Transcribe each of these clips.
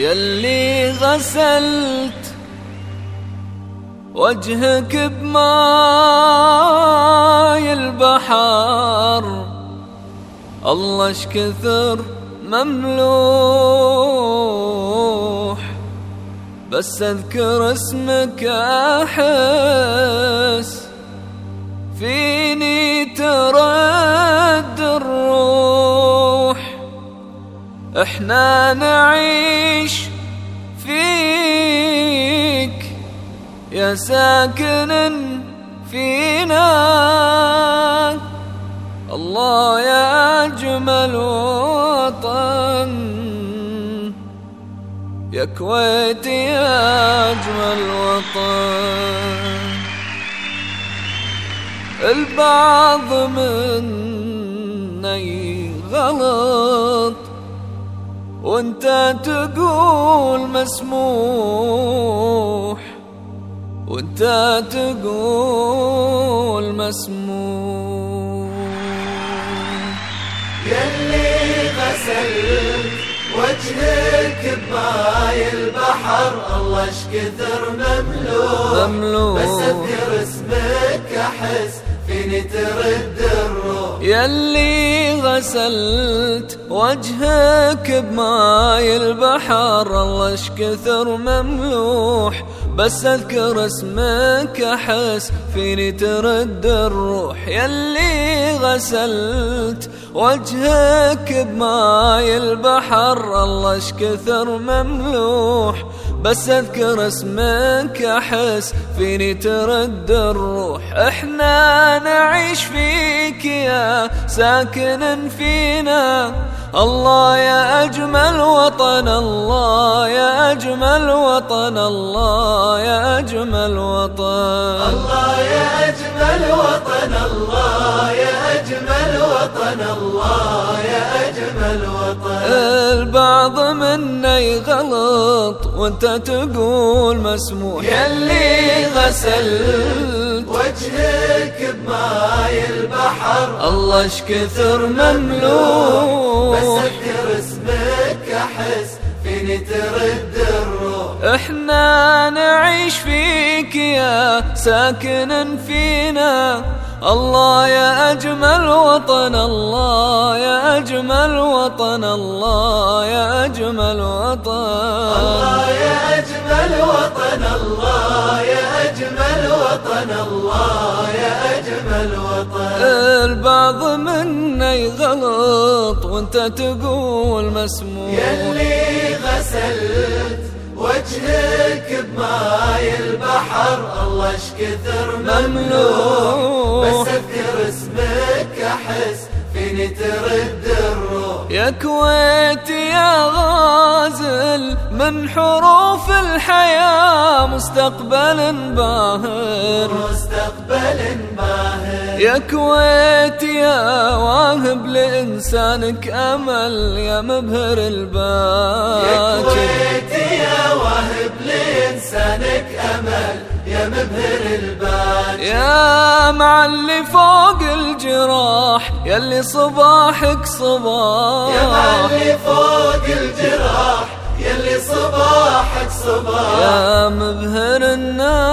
يلي غسلت وجهك بماي البحر. الله اش كثر مملوح بس أذكر اسمك أحس فيني ترد الروح. إحنا نعيش ساكن فينا. الله يا أجمل وطن. يا كويت يا أجمل وطن. البعض مني غلط. وانت تقول مسموح. وانت تقول مسموح يلي غسل وجهك بماي البحر الله اش كثر مملوك. مملوك. بس اذكر اسمك احس فيني ترد الروح. يلي غسلت وجهك بماي البحر الله اش كثر مملوح. بس أذكر اسمك أحس فيني ترد الروح يلي غسلت وجهك بماي البحر. الله اش كثر مملوح بس أذكر اسمك أحس فيني ترد الروح. إحنا نعيش فيك يا ساكن فينا. الله يا وطن الله يا أجمل وطن الله يا أجمل وطن. الله يا أجمل وطن الله يا أجمل وطن الله يا أجمل وطن. البعض منا يغلط وانت تقول مسموح. يلي غسلت وجهك بماي البحر. الله اش كثر مملوك. فيني ترد الروح إحنا نعيش فيك يا ساكن فينا. الله يا أجمل وطن الله يا أجمل وطن الله يا أجمل وطن. الله يا أجمل وطن الله يا أجمل وطن الله يا أجمل وطن. البعض منا يغلط وانت تقول مسموح يلي غسلت وجهك بماي البحر الله اش كثر مملوك بس اذكر اسمك احس فيني ترد الروح. يا كويت يا غازل من حروف الحياة مستقبل باهر. مستقبل باهر. يا كويت يا واهب لإنسانك أمل يا مبهر يا الباكر كويت يا واهب لإنسانك أمل يا مبهر الباكر يا معلي فوق الجراح يلي صباحك صباح. يا معلي فوق الجراح يلي صباحك صباح. يا مبهر النار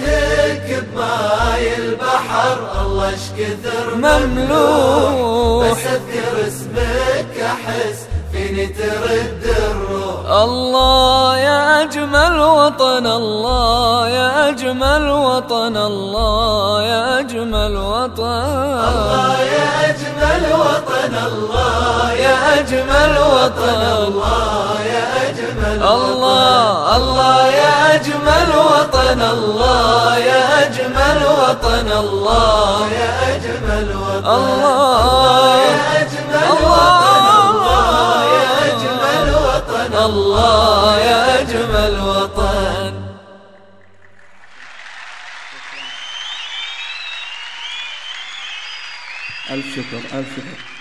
وجهك بماي البحر الله اش كثر مملوح. بس اذكر اسمك أحس فيني ترد الروح. الله يا أجمل وطن الله يا أجمل وطن الله يا أجمل وطن. الله يا أجمل وطن الله يا أجمل وطن الله يا أجمل الله الله يا أجمل وطن الله وطن الله يا أجمل وطن الله. يا أجمل وطن الله يا أجمل وطن الله يا أجمل وطن. ألف شكر ألف شكر.